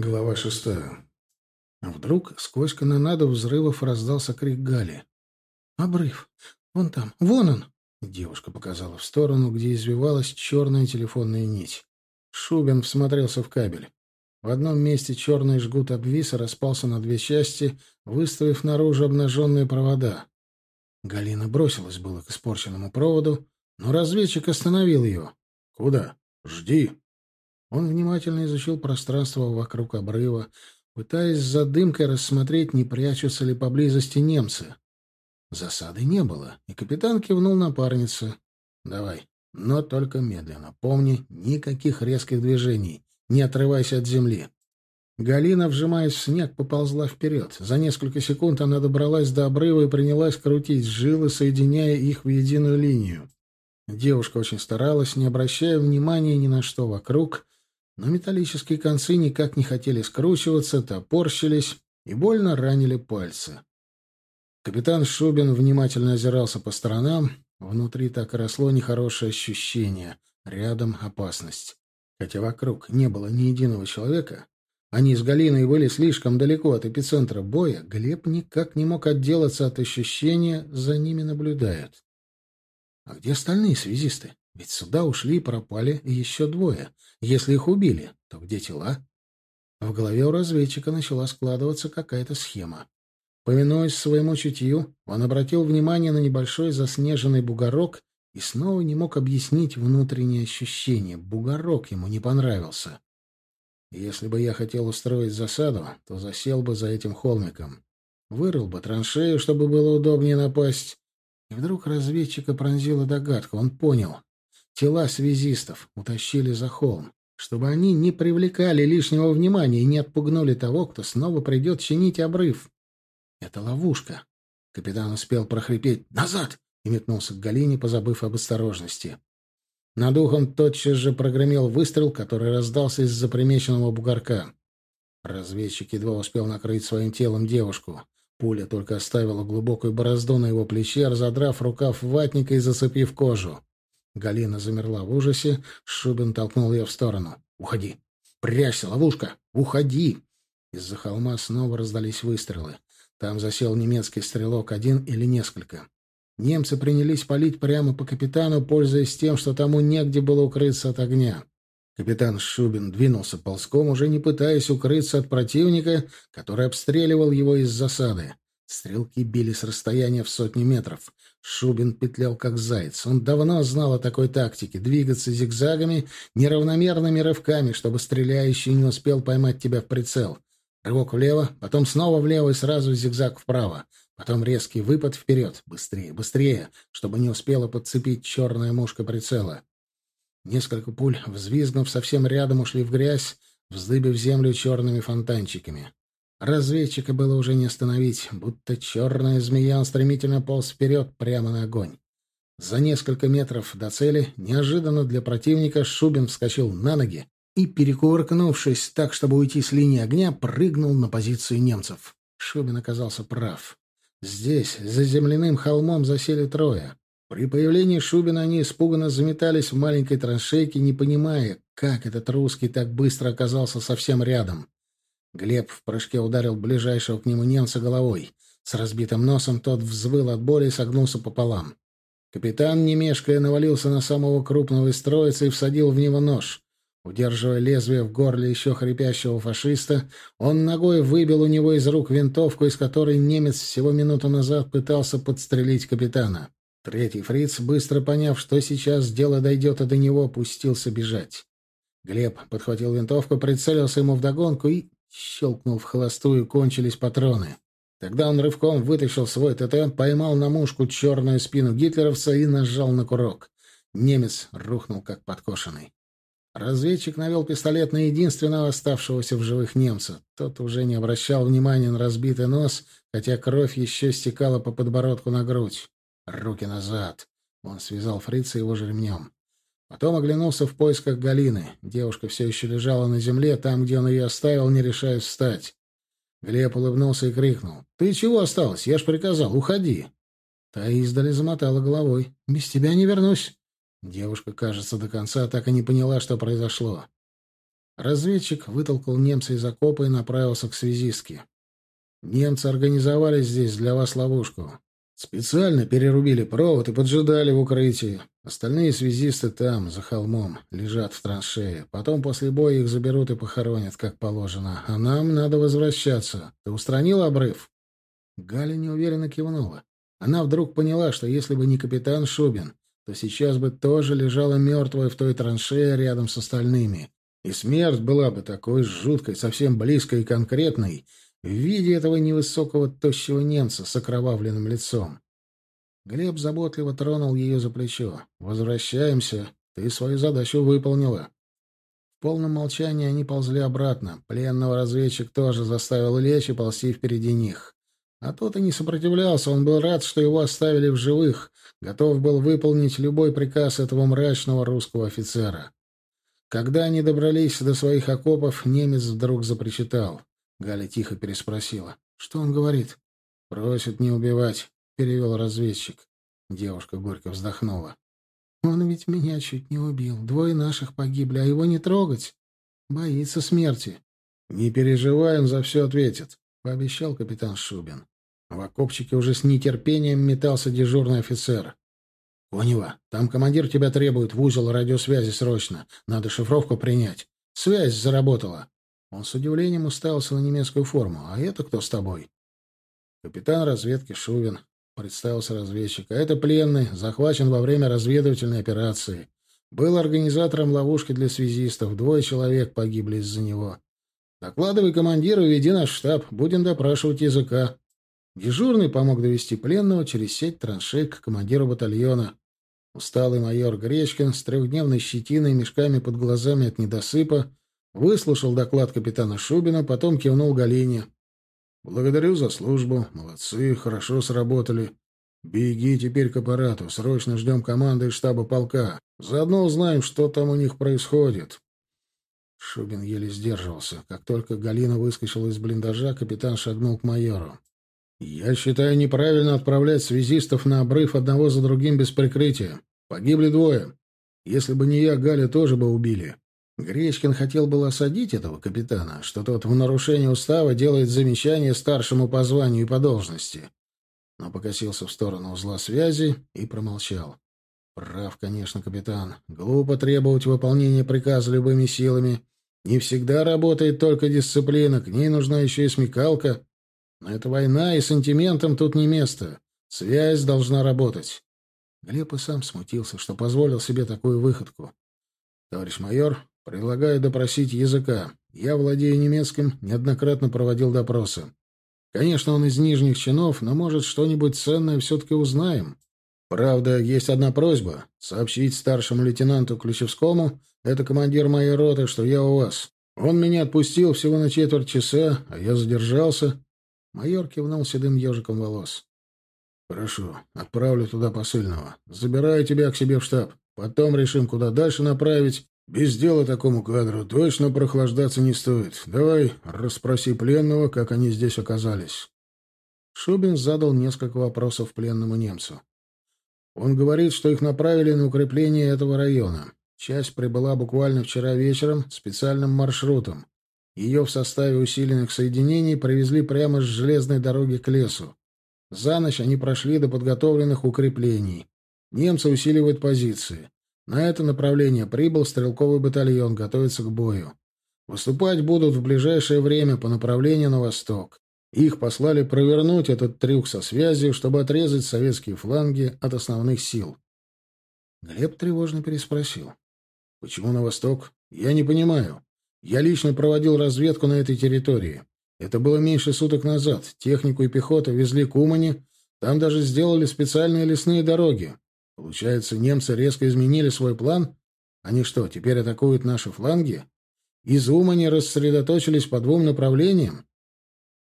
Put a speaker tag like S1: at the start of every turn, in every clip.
S1: Глава шестая. Вдруг сквозь канонаду взрывов раздался крик Гали. «Обрыв! Вон там! Вон он!» Девушка показала в сторону, где извивалась черная телефонная нить. Шубин всмотрелся в кабель. В одном месте черный жгут обвис и распался на две части, выставив наружу обнаженные провода. Галина бросилась было к испорченному проводу, но разведчик остановил ее. «Куда? Жди!» Он внимательно изучил пространство вокруг обрыва, пытаясь за дымкой рассмотреть, не прячутся ли поблизости немцы. Засады не было, и капитан кивнул напарнице. «Давай, но только медленно. Помни, никаких резких движений. Не отрывайся от земли». Галина, вжимаясь в снег, поползла вперед. За несколько секунд она добралась до обрыва и принялась крутить жилы, соединяя их в единую линию. Девушка очень старалась, не обращая внимания ни на что вокруг, но металлические концы никак не хотели скручиваться, топорщились и больно ранили пальцы. Капитан Шубин внимательно озирался по сторонам. Внутри так и росло нехорошее ощущение. Рядом опасность. Хотя вокруг не было ни единого человека, они с Галиной были слишком далеко от эпицентра боя, Глеб никак не мог отделаться от ощущения, за ними наблюдают. А где остальные связисты? Ведь сюда ушли и пропали еще двое. Если их убили, то где тела? В голове у разведчика начала складываться какая-то схема. Повинуясь своему чутью, он обратил внимание на небольшой заснеженный бугорок и снова не мог объяснить внутреннее ощущение. Бугорок ему не понравился. Если бы я хотел устроить засаду, то засел бы за этим холмиком. Вырыл бы траншею, чтобы было удобнее напасть. И вдруг разведчика пронзила догадка. Он понял. Тела связистов утащили за холм, чтобы они не привлекали лишнего внимания и не отпугнули того, кто снова придет чинить обрыв. Это ловушка. Капитан успел прохрипеть «Назад!» и метнулся к Галине, позабыв об осторожности. Над ухом тотчас же прогремел выстрел, который раздался из запримеченного бугорка. Разведчик едва успел накрыть своим телом девушку. Пуля только оставила глубокую борозду на его плече, разодрав рукав ватника и зацепив кожу. Галина замерла в ужасе. Шубин толкнул ее в сторону. «Уходи! Прячься, ловушка! Уходи!» Из-за холма снова раздались выстрелы. Там засел немецкий стрелок, один или несколько. Немцы принялись палить прямо по капитану, пользуясь тем, что тому негде было укрыться от огня. Капитан Шубин двинулся ползком, уже не пытаясь укрыться от противника, который обстреливал его из засады. Стрелки били с расстояния в сотни метров. Шубин петлял как заяц. Он давно знал о такой тактике — двигаться зигзагами, неравномерными рывками, чтобы стреляющий не успел поймать тебя в прицел. Рывок влево, потом снова влево и сразу зигзаг вправо. Потом резкий выпад вперед. Быстрее, быстрее, чтобы не успела подцепить черная мушка прицела. Несколько пуль, взвизгнув совсем рядом, ушли в грязь, вздыбив землю черными фонтанчиками. Разведчика было уже не остановить, будто черная змея он стремительно полз вперед, прямо на огонь. За несколько метров до цели, неожиданно для противника, Шубин вскочил на ноги и, перекувыркнувшись так, чтобы уйти с линии огня, прыгнул на позицию немцев. Шубин оказался прав. Здесь, за земляным холмом, засели трое. При появлении Шубина они испуганно заметались в маленькой траншейке, не понимая, как этот русский так быстро оказался совсем рядом. Глеб в прыжке ударил ближайшего к нему немца головой. С разбитым носом тот взвыл от боли и согнулся пополам. Капитан, не мешкая, навалился на самого крупного из троицы и всадил в него нож. Удерживая лезвие в горле еще хрипящего фашиста, он ногой выбил у него из рук винтовку, из которой немец всего минуту назад пытался подстрелить капитана. Третий фриц, быстро поняв, что сейчас дело дойдет и до него, пустился бежать. Глеб подхватил винтовку, прицелился ему вдогонку и Щелкнул в холостую, кончились патроны. Тогда он рывком вытащил свой ТТ, поймал на мушку черную спину гитлеровца и нажал на курок. Немец рухнул, как подкошенный. Разведчик навел пистолет на единственного оставшегося в живых немца. Тот уже не обращал внимания на разбитый нос, хотя кровь еще стекала по подбородку на грудь. Руки назад. Он связал фрица его же ремнем. Потом оглянулся в поисках Галины. Девушка все еще лежала на земле, там, где он ее оставил, не решаясь встать. Глеб улыбнулся и крикнул. «Ты чего осталась? Я ж приказал, уходи!» Та издали замотала головой. «Без тебя не вернусь!» Девушка, кажется, до конца так и не поняла, что произошло. Разведчик вытолкал немца из окопа и направился к связистке. «Немцы организовали здесь для вас ловушку. Специально перерубили провод и поджидали в укрытии. Остальные связисты там, за холмом, лежат в траншее. Потом после боя их заберут и похоронят, как положено. А нам надо возвращаться. Ты устранил обрыв?» Галя неуверенно кивнула. Она вдруг поняла, что если бы не капитан Шубин, то сейчас бы тоже лежала мертвая в той траншее рядом с остальными. И смерть была бы такой жуткой, совсем близкой и конкретной, в виде этого невысокого тощего немца с окровавленным лицом. Глеб заботливо тронул ее за плечо. «Возвращаемся. Ты свою задачу выполнила». В полном молчании они ползли обратно. Пленного разведчик тоже заставил лечь и ползти впереди них. А тот и не сопротивлялся, он был рад, что его оставили в живых, готов был выполнить любой приказ этого мрачного русского офицера. Когда они добрались до своих окопов, немец вдруг запричитал. Галя тихо переспросила. «Что он говорит?» «Просит не убивать», — перевел разведчик. Девушка горько вздохнула. «Он ведь меня чуть не убил. Двое наших погибли, а его не трогать. Боится смерти». «Не переживай, он за все ответит», — пообещал капитан Шубин. В окопчике уже с нетерпением метался дежурный офицер. «Конева, там командир тебя требует в узел радиосвязи срочно. Надо шифровку принять. Связь заработала». Он с удивлением уставился на немецкую форму. «А это кто с тобой?» «Капитан разведки Шувин», — представился разведчик. «А это пленный, захвачен во время разведывательной операции. Был организатором ловушки для связистов. Двое человек погибли из-за него. Докладывай командиру, веди наш штаб. Будем допрашивать языка». Дежурный помог довести пленного через сеть траншей к командиру батальона. Усталый майор Гречкин с трехдневной щетиной и мешками под глазами от недосыпа Выслушал доклад капитана Шубина, потом кивнул Галине. «Благодарю за службу. Молодцы, хорошо сработали. Беги теперь к аппарату. Срочно ждем команды из штаба полка. Заодно узнаем, что там у них происходит». Шубин еле сдерживался. Как только Галина выскочила из блиндажа, капитан шагнул к майору. «Я считаю неправильно отправлять связистов на обрыв одного за другим без прикрытия. Погибли двое. Если бы не я, Галя тоже бы убили. Гречкин хотел было осадить этого капитана, что тот в нарушении устава делает замечание старшему по званию и по должности. Но покосился в сторону узла связи и промолчал. Прав, конечно, капитан. Глупо требовать выполнения приказа любыми силами. Не всегда работает только дисциплина, к ней нужна еще и смекалка. Но это война, и сантиментам тут не место. Связь должна работать. Глеб и сам смутился, что позволил себе такую выходку. «Товарищ майор, Предлагаю допросить языка. Я владею немецким, неоднократно проводил допросы. Конечно, он из нижних чинов, но, может, что-нибудь ценное все-таки узнаем. Правда, есть одна просьба — сообщить старшему лейтенанту Ключевскому, это командир моей роты, что я у вас. Он меня отпустил всего на четверть часа, а я задержался. Майор кивнул седым ежиком волос. «Хорошо, отправлю туда посыльного. Забираю тебя к себе в штаб. Потом решим, куда дальше направить без дела такому кадру точно прохлаждаться не стоит. Давай расспроси пленного, как они здесь оказались. Шубин задал несколько вопросов пленному немцу. Он говорит, что их направили на укрепление этого района. Часть прибыла буквально вчера вечером специальным маршрутом. Ее в составе усиленных соединений привезли прямо с железной дороги к лесу. За ночь они прошли до подготовленных укреплений. Немцы усиливают позиции. На это направление прибыл стрелковый батальон, готовится к бою. Выступать будут в ближайшее время по направлению на восток. Их послали провернуть этот трюк со связью, чтобы отрезать советские фланги от основных сил. Глеб тревожно переспросил. «Почему на восток? Я не понимаю. Я лично проводил разведку на этой территории. Это было меньше суток назад. Технику и пехоту везли к Умани. Там даже сделали специальные лесные дороги. Получается, немцы резко изменили свой план? Они что, теперь атакуют наши фланги? Из Умани рассредоточились по двум направлениям?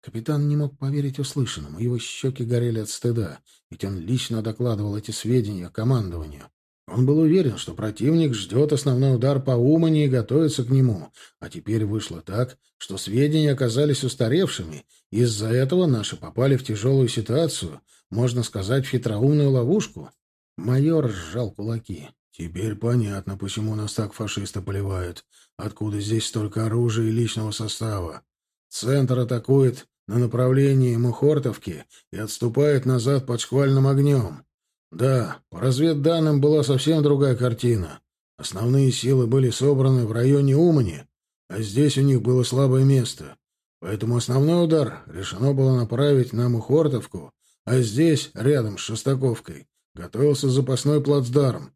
S1: Капитан не мог поверить услышанному, его щеки горели от стыда, ведь он лично докладывал эти сведения командованию. Он был уверен, что противник ждет основной удар по Умани и готовится к нему, а теперь вышло так, что сведения оказались устаревшими, из-за этого наши попали в тяжелую ситуацию, можно сказать, в хитроумную ловушку. Майор сжал кулаки. Теперь понятно, почему нас так фашисты поливают. Откуда здесь столько оружия и личного состава. Центр атакует на направлении Мухортовки и отступает назад под шквальным огнем. Да, по разведданным была совсем другая картина. Основные силы были собраны в районе Умани, а здесь у них было слабое место. Поэтому основной удар решено было направить на Мухортовку, а здесь, рядом с Шестаковкой, готовился запасной плацдарм.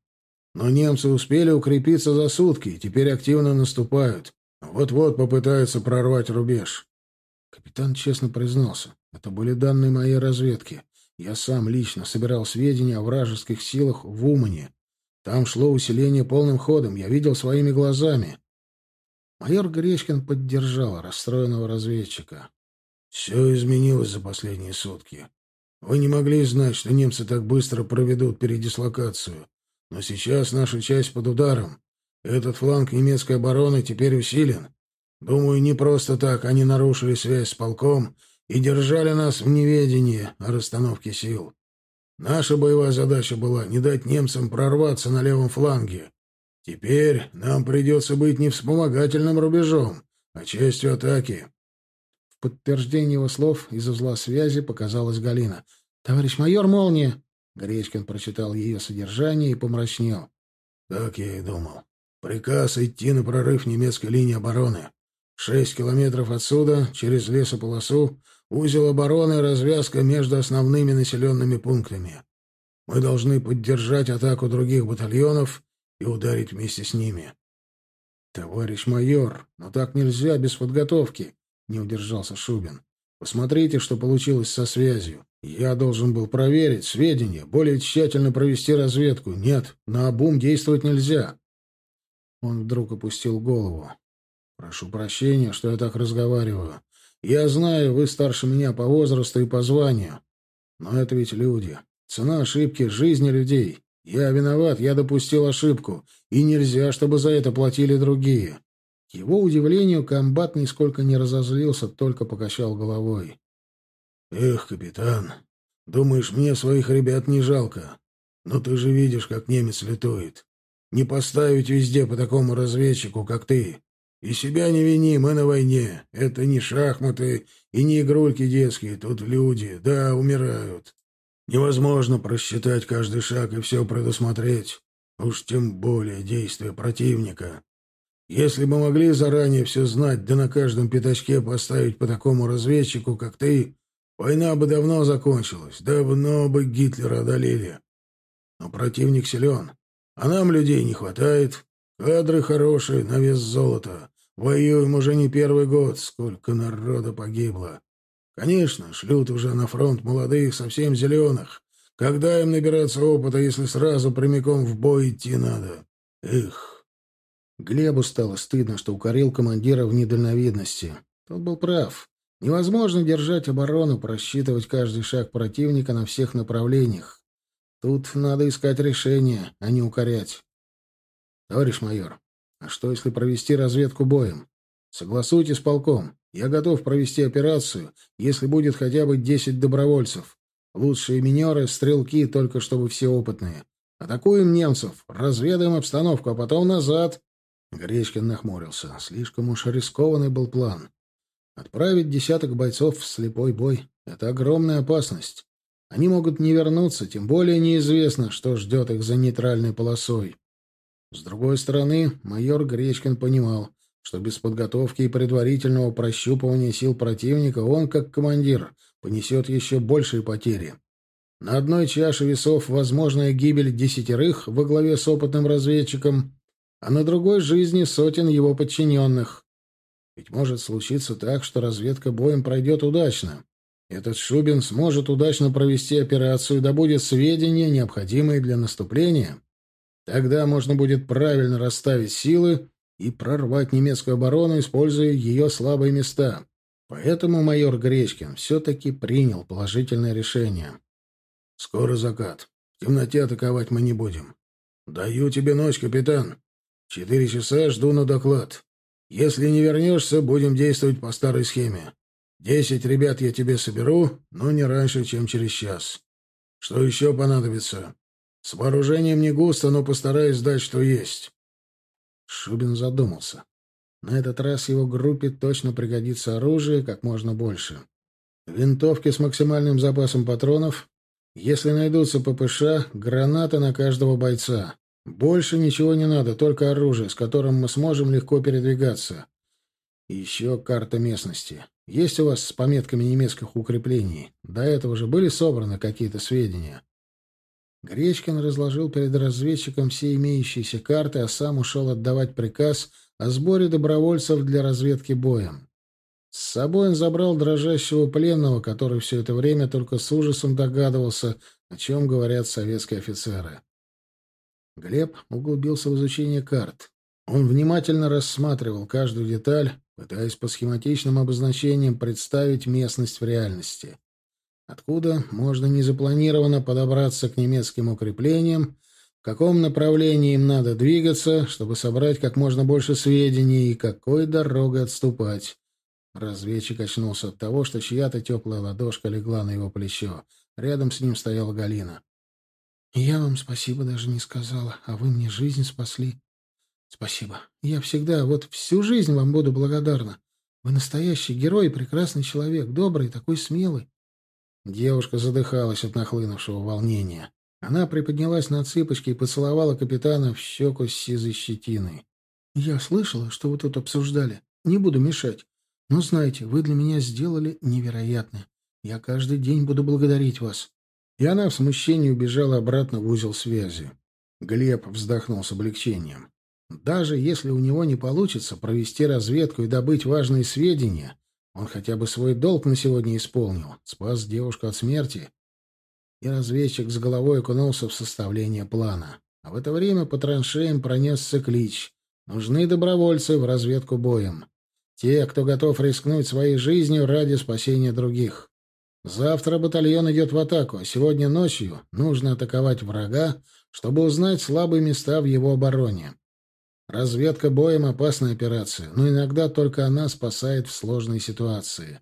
S1: Но немцы успели укрепиться за сутки и теперь активно наступают. Вот-вот попытаются прорвать рубеж. Капитан честно признался. Это были данные моей разведки. Я сам лично собирал сведения о вражеских силах в Умане. Там шло усиление полным ходом. Я видел своими глазами. Майор Гречкин поддержал расстроенного разведчика. «Все изменилось за последние сутки. Вы не могли знать, что немцы так быстро проведут передислокацию. Но сейчас наша часть под ударом. Этот фланг немецкой обороны теперь усилен. Думаю, не просто так они нарушили связь с полком и держали нас в неведении о расстановке сил. Наша боевая задача была не дать немцам прорваться на левом фланге. Теперь нам придется быть не вспомогательным рубежом, а частью атаки.
S2: Подтверждение его слов из узла связи показалась Галина. «Товарищ майор, молния!» Гречкин прочитал ее содержание и помрачнел.
S1: «Так я и думал. Приказ идти на прорыв немецкой линии обороны. Шесть километров отсюда, через лесополосу, узел обороны развязка между основными населенными пунктами. Мы должны поддержать атаку других батальонов и ударить вместе с ними».
S2: «Товарищ майор, но так нельзя без подготовки», — не удержался Шубин. «Посмотрите, что получилось со связью. Я должен был проверить сведения, более тщательно провести разведку. Нет, на обум действовать нельзя. Он вдруг опустил голову. Прошу прощения, что я так разговариваю. Я знаю, вы старше меня по возрасту и по званию. Но это ведь люди. Цена ошибки — жизни людей. Я виноват, я допустил ошибку, и нельзя, чтобы за это платили другие. К его удивлению, комбат нисколько не разозлился, только покачал головой.
S1: «Эх, капитан, думаешь, мне своих ребят не жалко? Но ты же видишь, как немец летует. Не поставить везде по такому разведчику, как ты. И себя не вини, мы на войне. Это не шахматы и не игрульки детские, тут люди, да, умирают. Невозможно просчитать каждый шаг и все предусмотреть. Уж тем более действия противника. Если бы могли заранее все знать, да на каждом пятачке поставить по такому разведчику, как ты, Война бы давно закончилась, давно бы Гитлера одолели. Но противник силен, а нам людей не хватает. Кадры хорошие, на вес золота. Воюем уже не первый год, сколько народа погибло. Конечно, шлют уже на фронт молодых, совсем зеленых. Когда им набираться опыта, если сразу прямиком в бой идти надо? Эх.
S2: Глебу стало стыдно, что укорил командира в недальновидности. Тот был прав. Невозможно держать оборону, просчитывать каждый шаг противника на всех направлениях. Тут надо искать решение, а не укорять. Товарищ майор, а что если провести разведку боем? Согласуйте с полком. Я готов провести операцию, если будет хотя бы десять добровольцев. Лучшие минеры, стрелки, только чтобы все опытные. Атакуем немцев, разведаем обстановку, а потом назад. Гречкин нахмурился. Слишком уж рискованный был план. Отправить десяток бойцов в слепой бой — это огромная опасность. Они могут не вернуться, тем более неизвестно, что ждет их за нейтральной полосой. С другой стороны, майор Гречкин понимал, что без подготовки и предварительного прощупывания сил противника он, как командир, понесет еще большие потери. На одной чаше весов возможная гибель десятерых во главе с опытным разведчиком, а на другой — жизни сотен его подчиненных. Ведь может случиться так, что разведка боем пройдет удачно. Этот Шубин сможет удачно провести операцию и добудет сведения, необходимые для наступления. Тогда можно будет правильно расставить силы и прорвать немецкую оборону, используя ее слабые места. Поэтому майор Гречкин все-таки принял положительное решение. «Скоро закат. В темноте атаковать мы не будем. Даю тебе ночь, капитан. Четыре часа жду на доклад. Если не вернешься, будем действовать по старой схеме. Десять ребят я тебе соберу, но не раньше, чем через час. Что еще понадобится?» С вооружением не густо, но постараюсь дать, что есть.
S1: Шубин задумался. На этот раз его группе точно пригодится оружие как можно больше. Винтовки с максимальным запасом патронов. Если найдутся ППШ, граната на каждого бойца. Больше ничего не надо, только оружие, с которым мы сможем легко передвигаться. И еще карта местности. Есть у вас с пометками немецких укреплений? До этого же были собраны какие-то сведения? Гречкин разложил перед разведчиком все имеющиеся карты, а сам ушел отдавать приказ о сборе добровольцев для разведки боем. С собой он забрал дрожащего пленного, который все это время только с ужасом догадывался, о чем говорят советские офицеры. Глеб углубился в изучение карт. Он внимательно рассматривал каждую деталь, пытаясь по схематичным обозначениям представить местность в реальности. Откуда можно незапланированно подобраться к немецким укреплениям, в каком направлении им надо двигаться, чтобы собрать как можно больше сведений и какой дорогой отступать. Разведчик очнулся от того, что чья-то теплая ладошка легла на его плечо. Рядом с ним стояла Галина. «Я вам спасибо даже не сказала, а вы мне жизнь спасли. Спасибо. Я всегда, вот всю жизнь вам буду благодарна. Вы настоящий герой и прекрасный человек, добрый, такой смелый». Девушка задыхалась от нахлынувшего волнения. Она приподнялась на цыпочки и поцеловала капитана в щеку с сизой щетиной. «Я слышала, что вы тут обсуждали. Не буду мешать. Но знаете, вы для меня сделали невероятное. Я каждый день буду благодарить вас. И она в смущении убежала обратно в узел связи. Глеб вздохнул с облегчением. Даже если у него не получится провести разведку и добыть важные сведения, он хотя бы свой долг на сегодня исполнил, спас девушку от смерти. И разведчик с головой окунулся в составление плана. А в это время по траншеям пронесся клич. Нужны добровольцы в разведку боем. Те, кто готов рискнуть своей жизнью ради спасения других. Завтра батальон идет в атаку, а сегодня ночью нужно атаковать врага, чтобы узнать слабые места в его обороне. Разведка боем — опасная операция, но иногда только она спасает в сложной ситуации.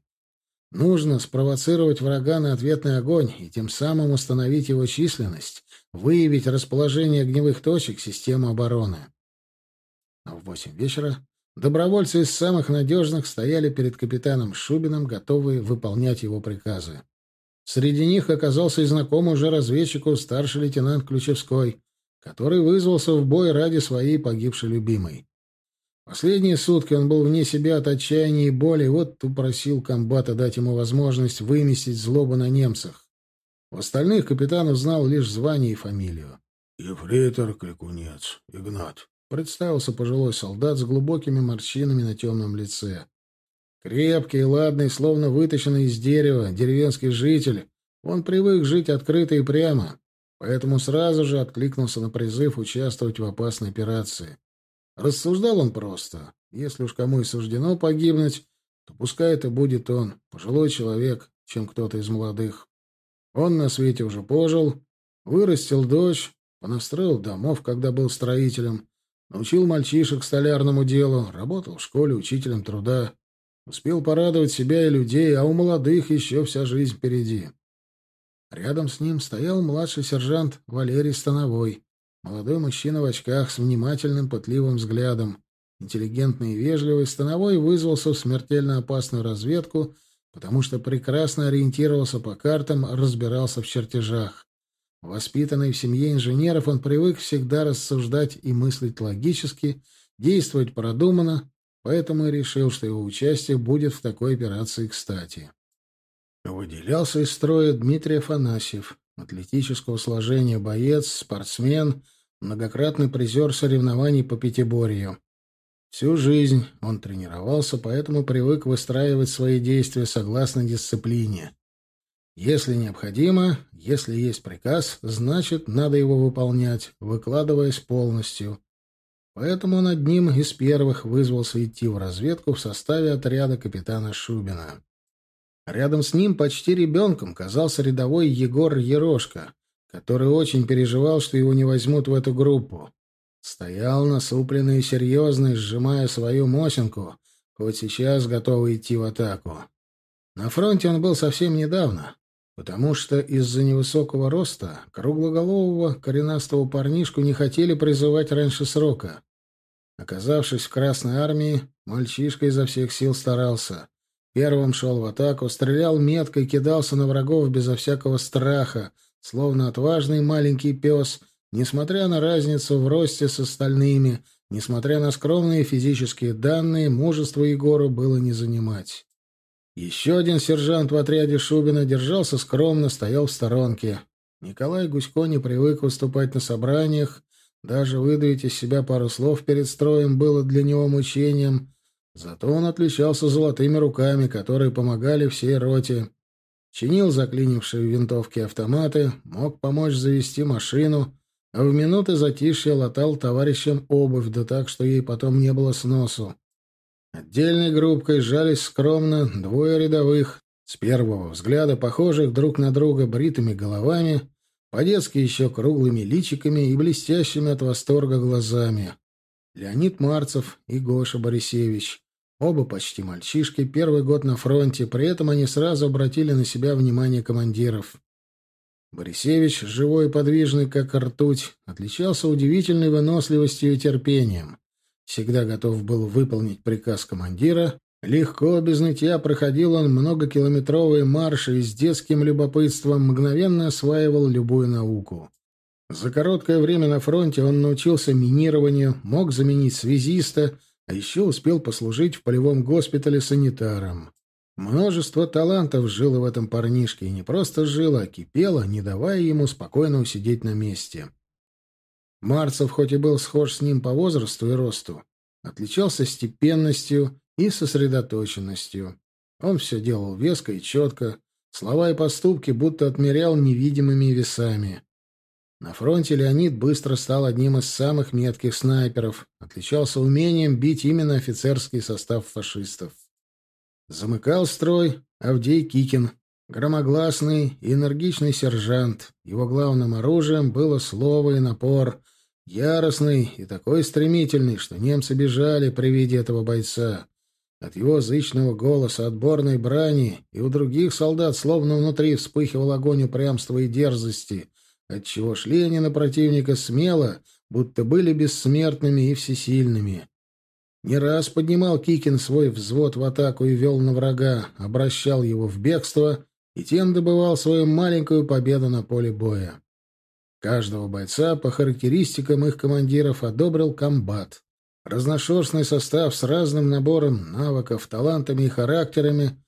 S1: Нужно спровоцировать врага на ответный огонь и тем самым установить его численность, выявить расположение огневых точек системы обороны. А в восемь вечера Добровольцы из самых надежных стояли перед капитаном Шубиным, готовые выполнять его приказы. Среди них оказался и знакомый уже разведчику старший лейтенант Ключевской, который вызвался в бой ради своей погибшей любимой. Последние сутки он был вне себя от отчаяния и боли, вот упросил комбата дать ему возможность выместить злобу на немцах. В остальных капитан узнал лишь звание и фамилию.
S2: «Ефрейтор Кликунец, Игнат»,
S1: Представился пожилой солдат с глубокими морщинами на темном лице. Крепкий, ладный, словно выточенный из дерева, деревенский житель. Он привык жить открыто и прямо, поэтому сразу же откликнулся на призыв участвовать в опасной операции. Рассуждал он просто. Если уж кому и суждено погибнуть, то пускай это будет он, пожилой человек, чем кто-то из молодых. Он на свете уже пожил, вырастил дочь, понастроил домов, когда был строителем, Научил мальчишек столярному делу, работал в школе учителем труда. Успел порадовать себя и людей, а у молодых еще вся жизнь впереди. Рядом с ним стоял младший сержант Валерий Становой, молодой мужчина в очках с внимательным, пытливым взглядом. Интеллигентный и вежливый, Становой вызвался в смертельно опасную разведку, потому что прекрасно ориентировался по картам, разбирался в чертежах. Воспитанный в семье инженеров, он привык всегда рассуждать и мыслить логически, действовать продуманно, поэтому и решил, что его участие будет в такой операции кстати. Выделялся из строя Дмитрий Афанасьев, атлетического сложения боец, спортсмен, многократный призер соревнований по пятиборью. Всю жизнь он тренировался, поэтому привык выстраивать свои действия согласно дисциплине. Если необходимо, если есть приказ, значит, надо его выполнять, выкладываясь полностью. Поэтому он одним из первых вызвался идти в разведку в составе отряда капитана Шубина. Рядом с ним почти ребенком казался рядовой Егор Ерошка, который очень переживал, что его не возьмут в эту группу. Стоял насупленный и серьезный, сжимая свою мосинку, хоть сейчас готовый идти в атаку. На фронте он был совсем недавно, потому что из-за невысокого роста круглоголового коренастого парнишку не хотели призывать раньше срока. Оказавшись в Красной армии, мальчишка изо всех сил старался. Первым шел в атаку, стрелял метко и кидался на врагов безо всякого страха, словно отважный маленький пес, несмотря на разницу в росте с остальными, несмотря на скромные физические данные, мужество Егору было не занимать. Еще один сержант в отряде Шубина держался скромно, стоял в сторонке. Николай Гусько не привык выступать на собраниях, даже выдавить из себя пару слов перед строем было для него мучением, Зато он отличался золотыми руками, которые помогали всей роте. Чинил заклинившие винтовки автоматы, мог помочь завести машину, а в минуты затишья латал товарищам обувь, да так, что ей потом не было сносу. Отдельной группкой сжались скромно двое рядовых, с первого взгляда похожих друг на друга бритыми головами, по-детски еще круглыми личиками и блестящими от восторга глазами. Леонид Марцев и Гоша Борисевич. Оба почти мальчишки, первый год на фронте, при этом они сразу обратили на себя внимание командиров. Борисевич, живой и подвижный, как ртуть, отличался удивительной выносливостью и терпением. Всегда готов был выполнить приказ командира. Легко, без нытья, проходил он многокилометровые марши и с детским любопытством мгновенно осваивал любую науку. За короткое время на фронте он научился минированию, мог заменить связиста — а еще успел послужить в полевом госпитале санитаром. Множество талантов жило в этом парнишке, и не просто жило, а кипело, не давая ему спокойно усидеть на месте. Марцев, хоть и был схож с ним по возрасту и росту, отличался степенностью и сосредоточенностью. Он все делал веско и четко, слова и поступки будто отмерял невидимыми весами. На фронте Леонид быстро стал одним из самых метких снайперов, отличался умением бить именно офицерский состав фашистов. Замыкал строй Авдей Кикин, громогласный и энергичный сержант. Его главным оружием было слово и напор, яростный и такой стремительный, что немцы бежали при виде этого бойца. От его зычного голоса, отборной брани, и у других солдат словно внутри вспыхивал огонь упрямства и дерзости — отчего шли они на противника смело, будто были бессмертными и всесильными. Не раз поднимал Кикин свой взвод в атаку и вел на врага, обращал его в бегство и тем добывал свою маленькую победу на поле боя. Каждого бойца по характеристикам их командиров одобрил комбат. Разношерстный состав с разным набором навыков, талантами и характерами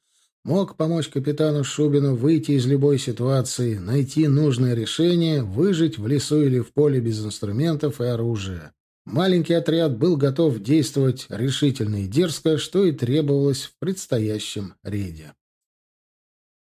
S1: мог помочь капитану Шубину выйти из любой ситуации, найти нужное решение, выжить в лесу или в поле без инструментов и оружия. Маленький отряд был готов действовать решительно и дерзко, что и требовалось в предстоящем рейде.